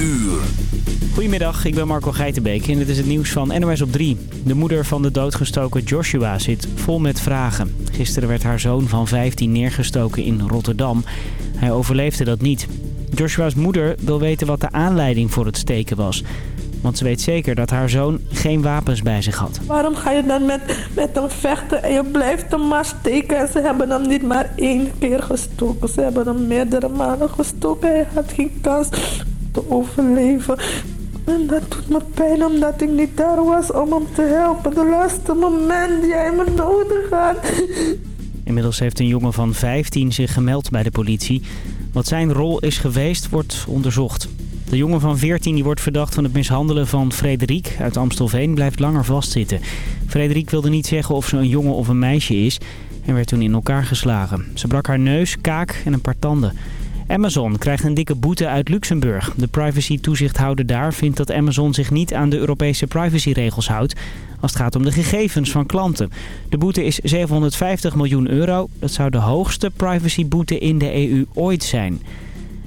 uur. Goedemiddag, ik ben Marco Geitenbeek en dit is het nieuws van NOS op 3. De moeder van de doodgestoken Joshua zit vol met vragen. Gisteren werd haar zoon van 15 neergestoken in Rotterdam. Hij overleefde dat niet. Joshua's moeder wil weten wat de aanleiding voor het steken was. Want ze weet zeker dat haar zoon geen wapens bij zich had. Waarom ga je dan met, met hem vechten en je blijft hem maar steken? En ze hebben hem niet maar één keer gestoken. Ze hebben hem meerdere malen gestoken. Hij had geen kans te overleven. En dat doet me pijn omdat ik niet daar was om hem te helpen. De laatste moment die hij me nodig had. Inmiddels heeft een jongen van 15 zich gemeld bij de politie. Wat zijn rol is geweest, wordt onderzocht. De jongen van 14 die wordt verdacht van het mishandelen van Frederik uit Amstelveen blijft langer vastzitten. Frederik wilde niet zeggen of ze een jongen of een meisje is en werd toen in elkaar geslagen. Ze brak haar neus, kaak en een paar tanden. Amazon krijgt een dikke boete uit Luxemburg. De privacy-toezichthouder daar vindt dat Amazon zich niet aan de Europese privacyregels houdt... als het gaat om de gegevens van klanten. De boete is 750 miljoen euro. Dat zou de hoogste privacyboete in de EU ooit zijn.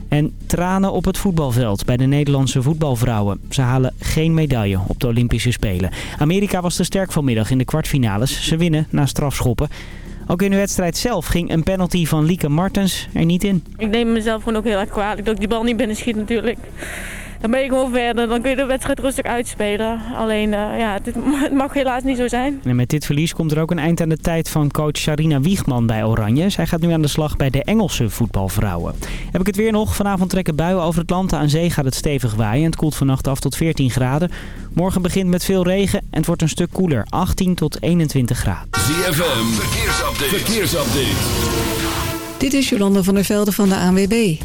En tranen op het voetbalveld bij de Nederlandse voetbalvrouwen. Ze halen geen medaille op de Olympische Spelen. Amerika was te sterk vanmiddag in de kwartfinales. Ze winnen na strafschoppen. Ook in de wedstrijd zelf ging een penalty van Lieke Martens er niet in. Ik neem mezelf gewoon ook heel erg kwalijk dat ik die bal niet binnen schiet natuurlijk. Dan ben je gewoon verder, dan kun je de wedstrijd rustig uitspelen. Alleen, uh, ja, het, het, mag helaas niet zo zijn. En met dit verlies komt er ook een eind aan de tijd van coach Sharina Wiegman bij Oranje. Zij gaat nu aan de slag bij de Engelse voetbalvrouwen. Heb ik het weer nog? Vanavond trekken buien over het land. Aan zee gaat het stevig waaien en het koelt vannacht af tot 14 graden. Morgen begint met veel regen en het wordt een stuk koeler. 18 tot 21 graden. ZFM, verkeersupdate. verkeersupdate. Dit is Jolanda van der Velde van de ANWB.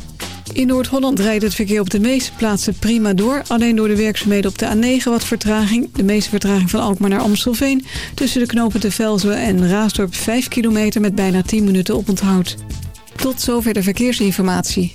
In Noord-Holland rijdt het verkeer op de meeste plaatsen prima door. Alleen door de werkzaamheden op de A9 wat vertraging. De meeste vertraging van Alkmaar naar Amstelveen. Tussen de knopen de Velzen en Raasdorp 5 kilometer met bijna 10 minuten op onthoud. Tot zover de verkeersinformatie.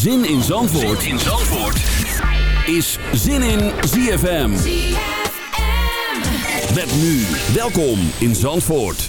Zin in Zandvoort, zin in Zandvoort. is Zin in ZFM. Met nu, welkom in Zandvoort.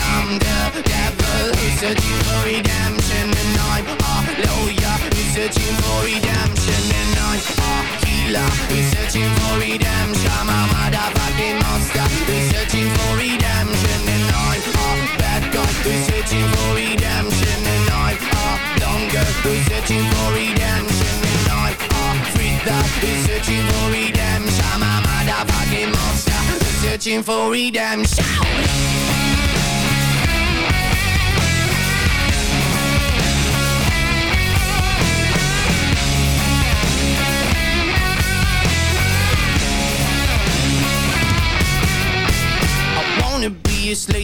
I'm the devil who's searching for redemption And I'm a lawyer who's searching for redemption And I'm a healer who's searching for redemption I'm a motherfucking monster who's searching for redemption And I'm a bad guy who's searching for redemption And I'm a longer who's searching for redemption And I'm a freak who's searching for redemption? I'm a motherfucking monster who's searching for redemption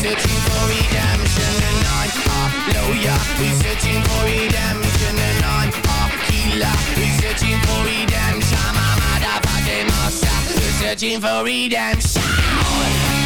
searching for redemption And I'm a lawyer, who's searching for redemption And I'm a healer, who's searching for redemption. I'm a motherfucking monster, who's searching for redemption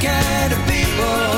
kind of people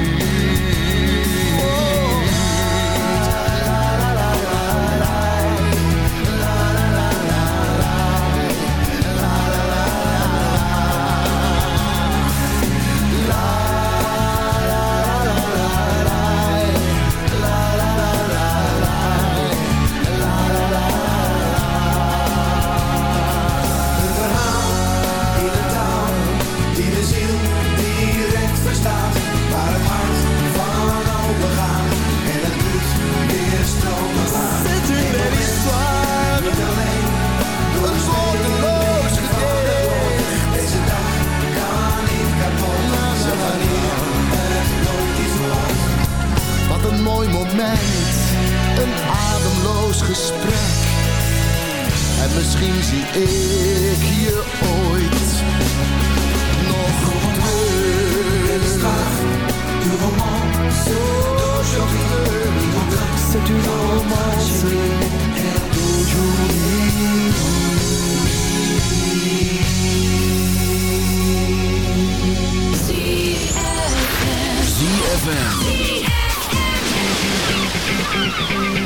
moment, een ademloos gesprek. En misschien zie ik je ooit nog terug. Du romance d'aujourd'hui, C'est une romance ZFM. 17 thank you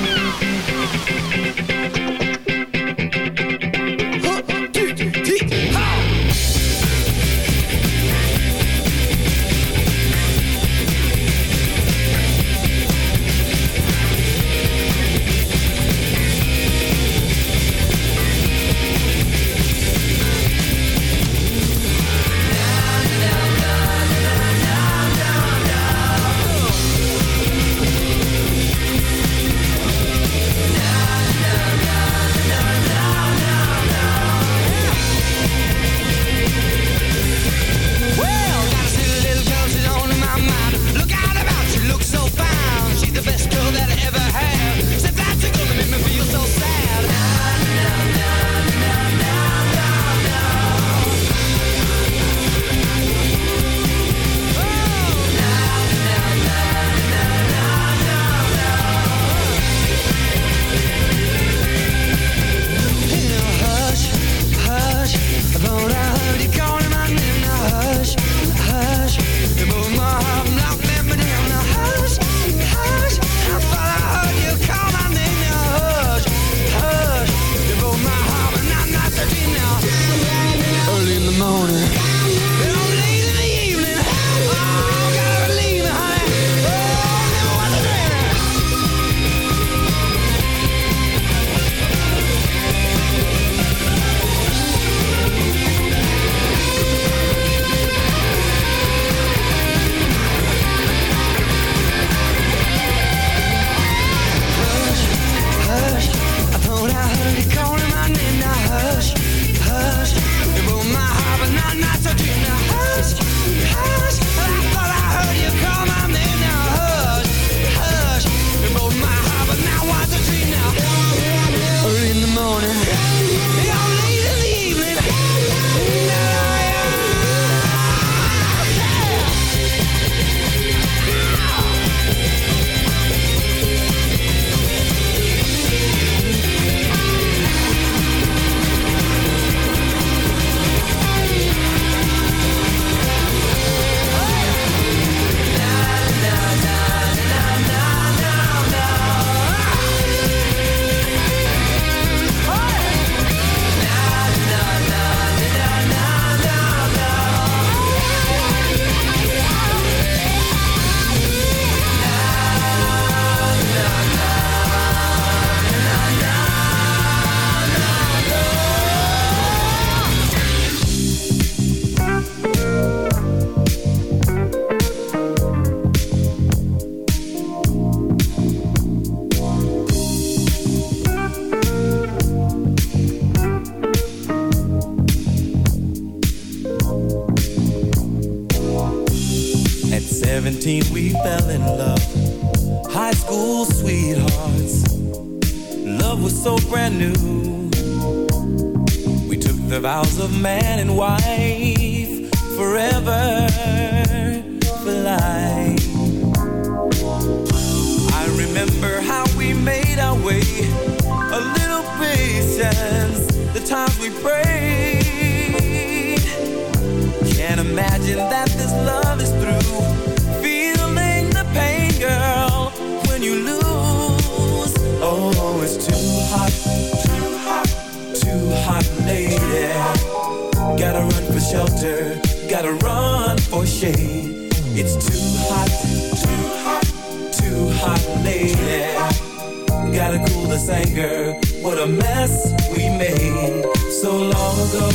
mess we made so long ago.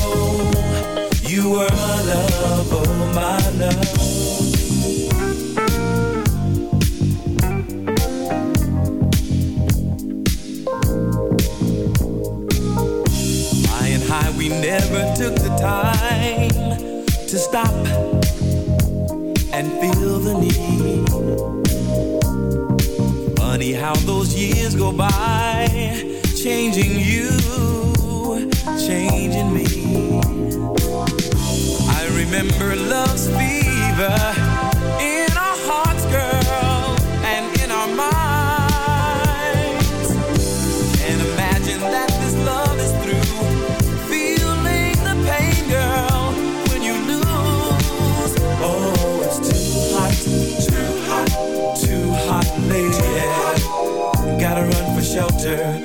You were my love, oh my love. Flying high, we never took the time to stop and feel the need. Funny how those years go by, changing you, changing me. I remember love's fever in our hearts, girl, and in our minds. And imagine that this love is through. Feeling the pain, girl, when you lose. Oh, it's too hot, too hot, too hot, lady. Gotta run for shelter,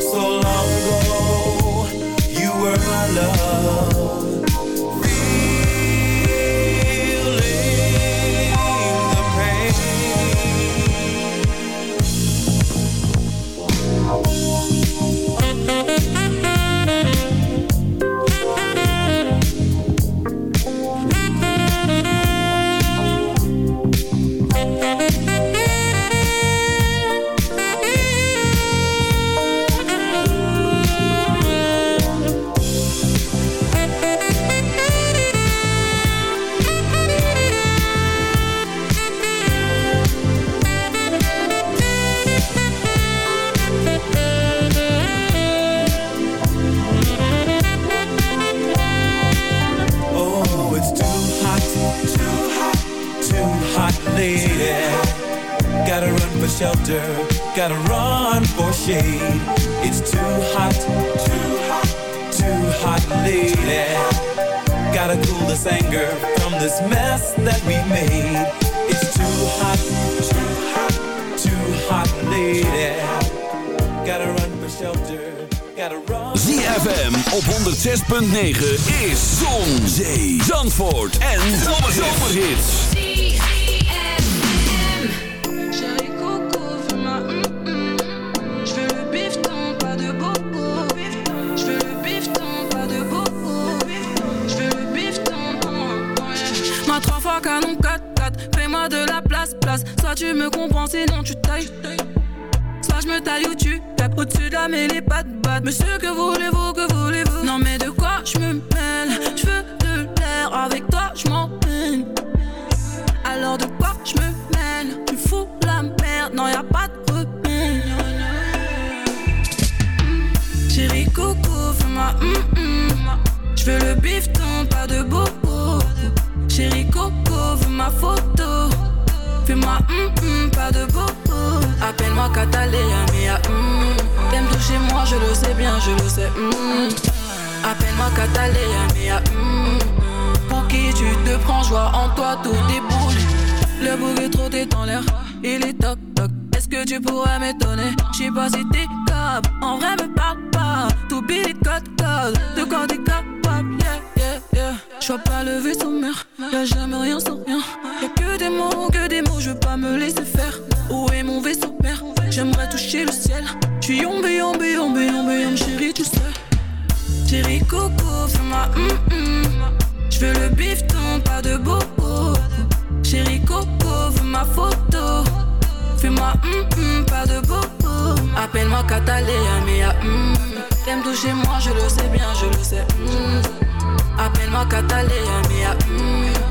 gotta run for shade. It's too hot, too hot, too hot, lady. Gotta cool this anger from this mess that we made. It's too hot, too hot, too hot, lady. Gotta run for shelter. ZFM op 106.9 is Zon, Zee, Zandvoort en Zomerhits. Tu me comprends, sinon tu tailles. Soit je me taille ou tu tapes Au-dessus de la mêlée, pas de batte. Monsieur, que voulez-vous, que voulez-vous? Non mais de quoi je me mêle? Je veux de l'air, avec toi je m'emmène Alors de quoi je me mêle? Tu fous la merde, non y a pas de remède. Chérie Coco, fais-moi hum hum Je veux le bifton, pas de bobo. Chérie Coco, veux ma photo Fais-moi hum hum, pas de bobo Appelle-moi Catalina, mia hum T'aimes toucher moi, je le sais bien, je le sais hum Appelle-moi Catalina, mia hum Pour qui tu te prends, joie en toi, tout déboule. Le bouc est en l'air, il est toc toc. Est-ce que tu pourrais m'étonner? J'sais pas si t'es capable, en vrai me parle pas. Tout billet code code, de t'es capable? Yeah yeah yeah. J'vois pas le vaisseau mère, y'a jamais rien sans rien des mots, que des mots, je veux pas me laisser faire Où est mon vaisseau mère? J'aimerais toucher le ciel J'suis yombe, yombe, yombe, yombe, yombe, chérie tu sais Chérie Coco, fais-moi hum hum J'veux le bifton, pas de bobo Chérie Coco, veux ma photo Fais-moi hum hum, pas de bobo. Appelle-moi Catalina, mais ah, hum. T'aimes toucher moi, je le sais bien, je le sais. hum. Appelle-moi Catalina, mais ah, hum.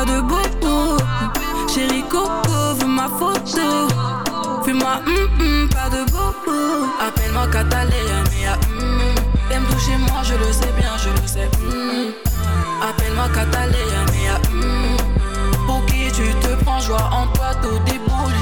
pas de bobo. Chérie coco, veux ma photo. Fais-moi hum hum, pas de bobo. Appelle-moi Catalina, hum. T'aimes toucher moi, je le sais bien, je le sais. hum. Appelle-moi Catalina, hum. Pour qui tu te prends, joie en toi tout déboulé.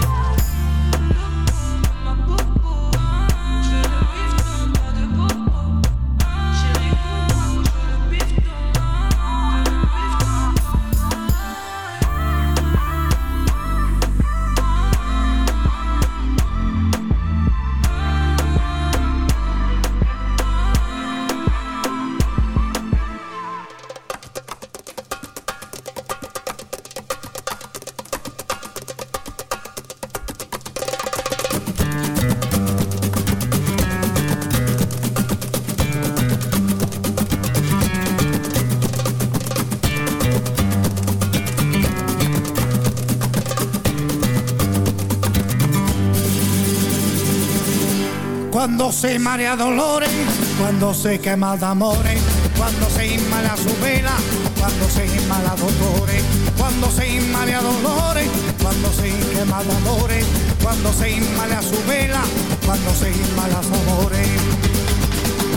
Cuando se marea dolores, cuando se quema de amores, cuando se inmala su vela, cuando se inmala dolores, cuando se inmala dolores, cuando se quema de amores, cuando se inmala su vela, cuando se inmala su amores.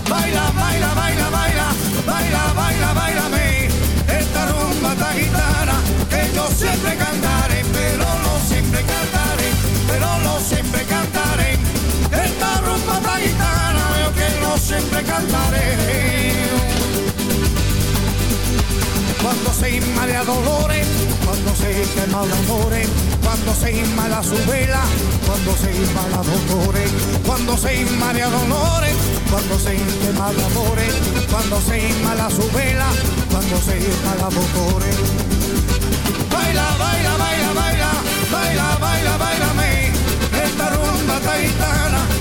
Baila, baila, baila, baila, baila, baila, bailame, esta rumba esta gitana que yo siempre cantaré, pero no siempre cantaré, pero no siempre cantaré. Siempre cantaré. Cuando se inmala dolores, cuando se quema de amores, cuando se inmala su vela, cuando se inmala dolores, cuando se inmala dolores, cuando se quema de amores, cuando se inmala su vela, cuando se inmala dolores. Baila, baila, baila, baila, baila, baila, bailame, esta rumba taitana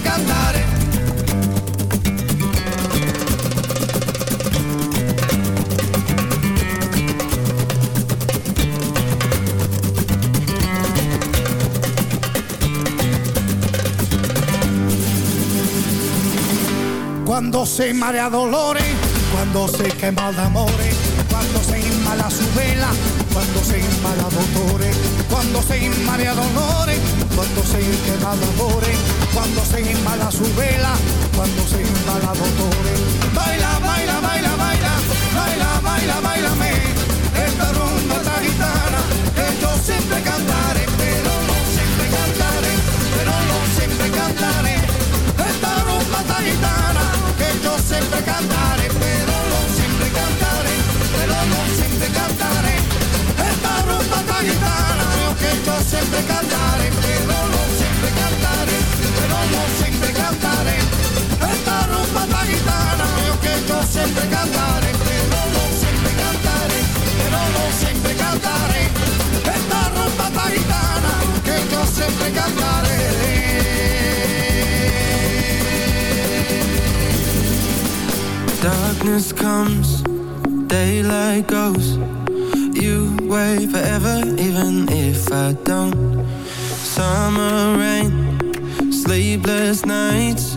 Cantaré. Cuando se marea dolores, cuando se quema amores, cuando se inmala su vela, cuando se inmala dolores, cuando se inmala dolores, cuando se quema amores, cuando se inmala su vela, cuando se inmala dolores. Baila, baila, baila, baila, baila, baila, bailame, esta rumba esta gitana, que yo siempre cantaré, pero no siempre cantaré, pero no siempre cantaré. Esta rumba esta gitana, que yo siempre cantaré, pero no siempre cantaré, pero no siempre cantaré. Esta rumba esta gitana, que yo siempre cantaré, pero cantaré, cantaré, cantaré. Cantaré. Darkness comes, daylight goes. You wait forever, even if I don't. Summer rain, sleepless nights.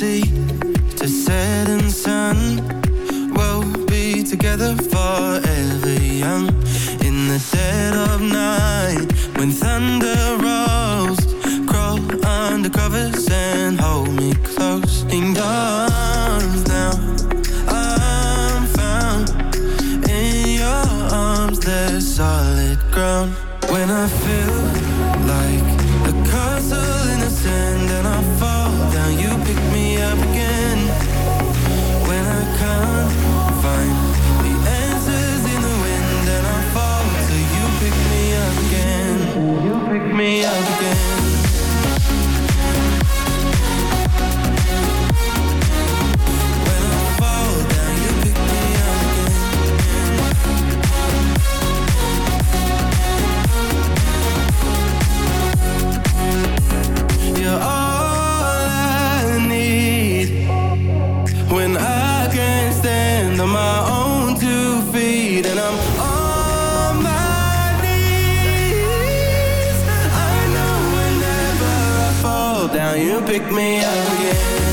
sea to setting sun, we'll be together forever young. In the dead of night, when thunder rolls, crawl under covers and hold me close. In your on my own two feet and I'm on my knees. I know whenever I fall down, you pick me up again.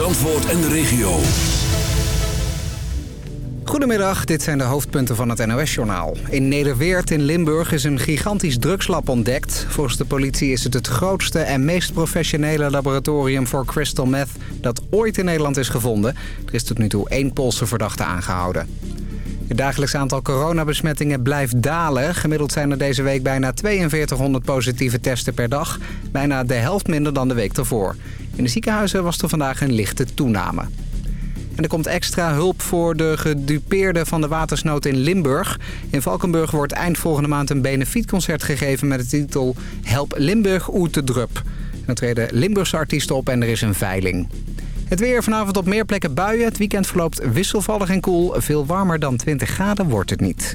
Zandvoort en de regio. Goedemiddag, dit zijn de hoofdpunten van het NOS-journaal. In Nederweert in Limburg is een gigantisch drugslab ontdekt. Volgens de politie is het het grootste en meest professionele laboratorium voor crystal meth... dat ooit in Nederland is gevonden. Er is tot nu toe één Poolse verdachte aangehouden. Het dagelijks aantal coronabesmettingen blijft dalen. Gemiddeld zijn er deze week bijna 4200 positieve testen per dag. Bijna de helft minder dan de week ervoor. In de ziekenhuizen was er vandaag een lichte toename. En er komt extra hulp voor de gedupeerden van de watersnood in Limburg. In Valkenburg wordt eind volgende maand een benefietconcert gegeven met de titel Help Limburg uit de drup. Er treden Limburgse artiesten op en er is een veiling. Het weer vanavond op meer plekken buien. Het weekend verloopt wisselvallig en koel. Veel warmer dan 20 graden wordt het niet.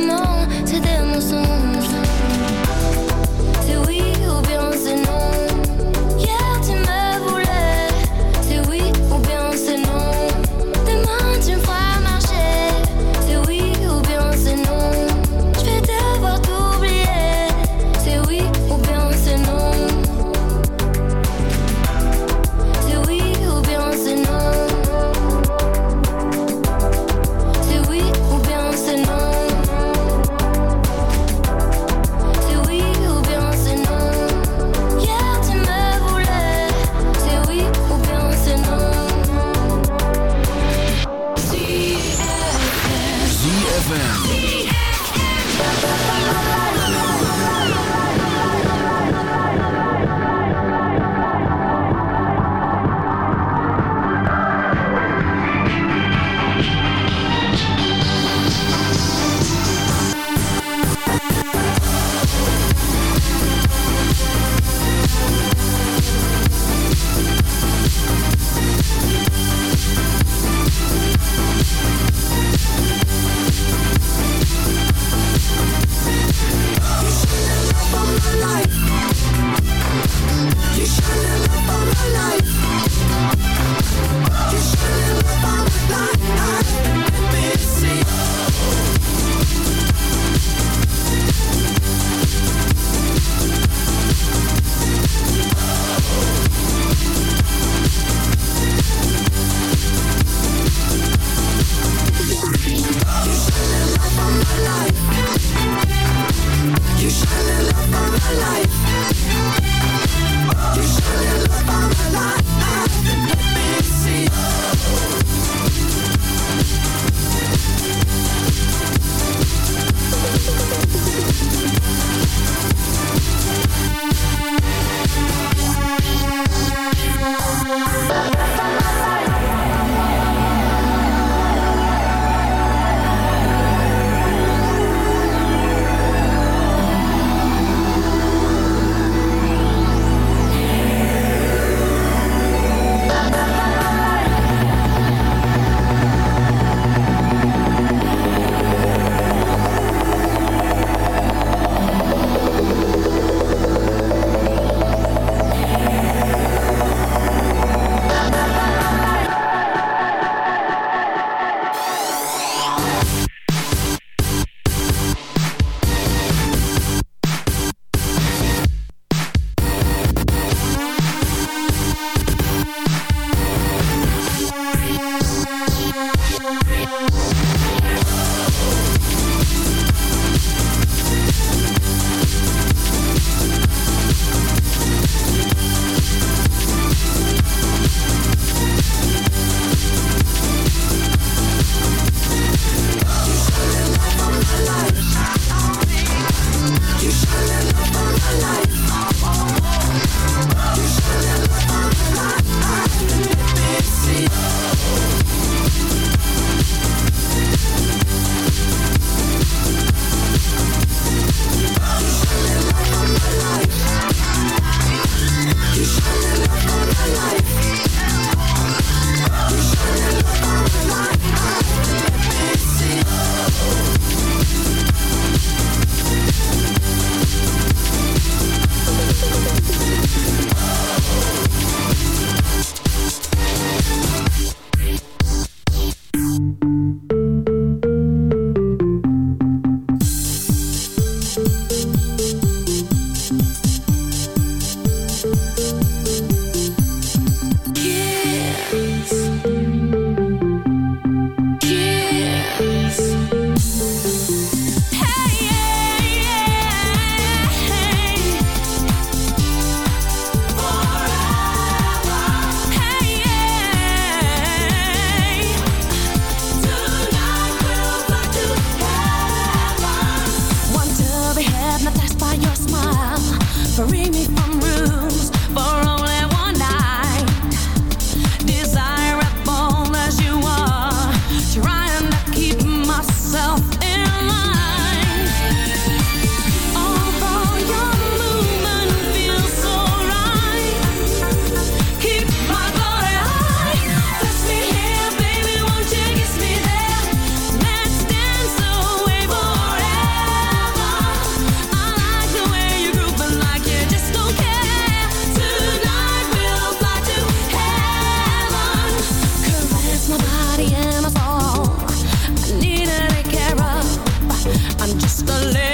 the limit.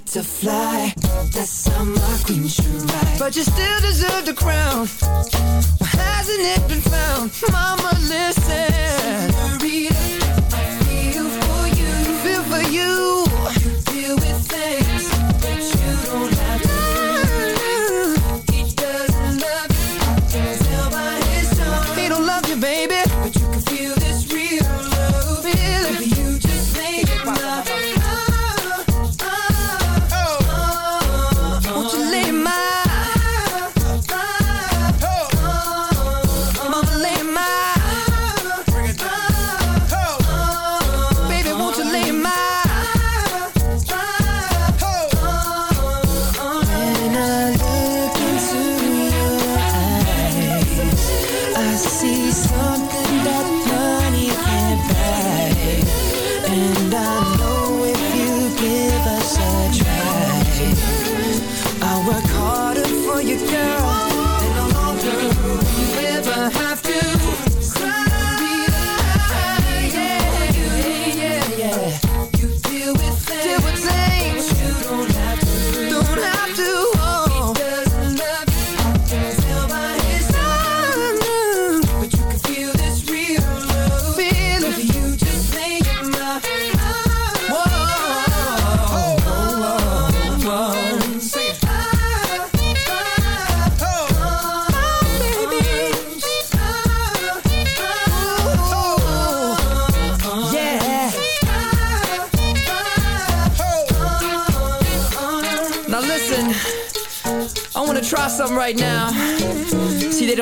like to fly. That's how my queen should ride. But you still deserve the crown. Well, hasn't it been found? Mama, listen. Senorita, I feel for you. Feel for you. You deal with things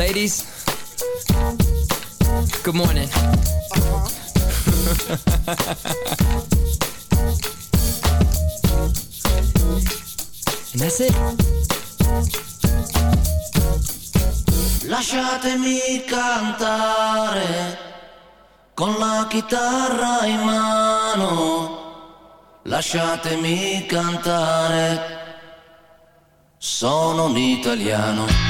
Ladies, good morning. Uh -huh. and that's it. Lasciatemi cantare con la chitarra in mano. Lasciatemi cantare. Sono un italiano.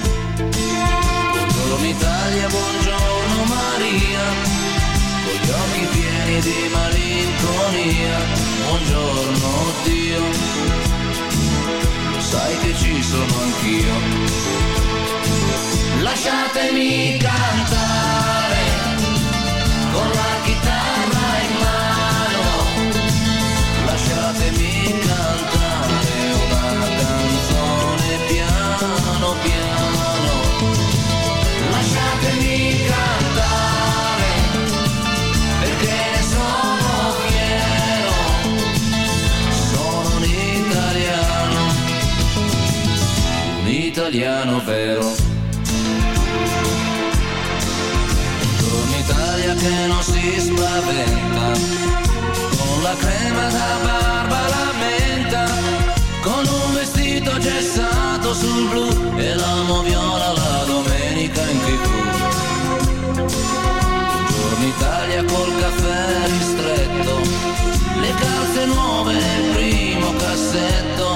Buongiorno Italia, buongiorno Maria con gli occhi pieni di malinconia. Buongiorno Dio, sai che ci sono anch'io. Lasciatemi cantare con la italiano vero. Buongiorno Italia che non si spaventa, con la crema da barba la menta, con un vestito gessato sul blu e l'amo viola la domenica in tv. Buongiorno Italia col caffè ristretto, le calze nuove nel primo cassetto,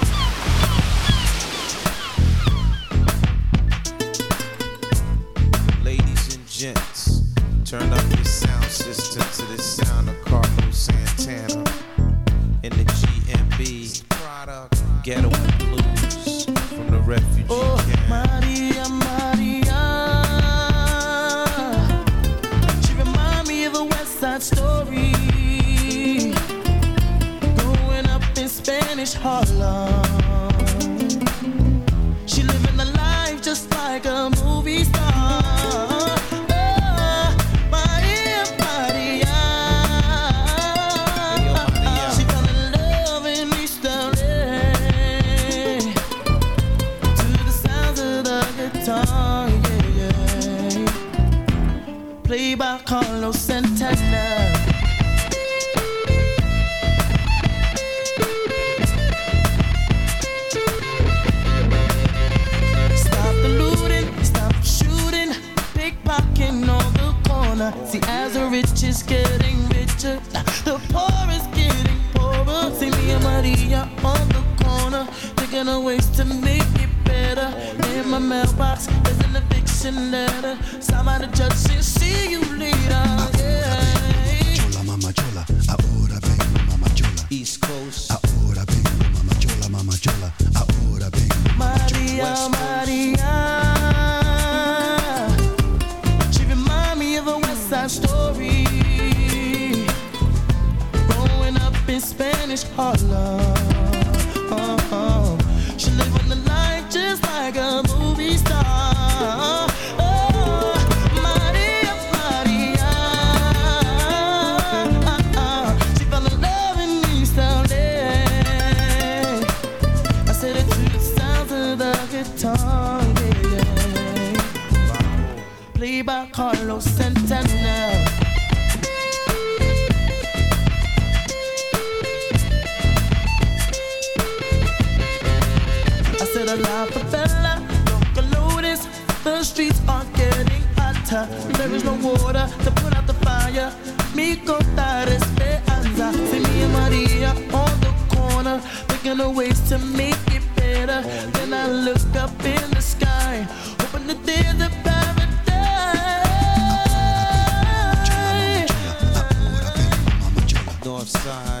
Ladies together. We're ways to make it better. Then I look up in the sky, hoping that there's a paradise. North side.